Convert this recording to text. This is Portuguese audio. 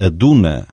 a duna.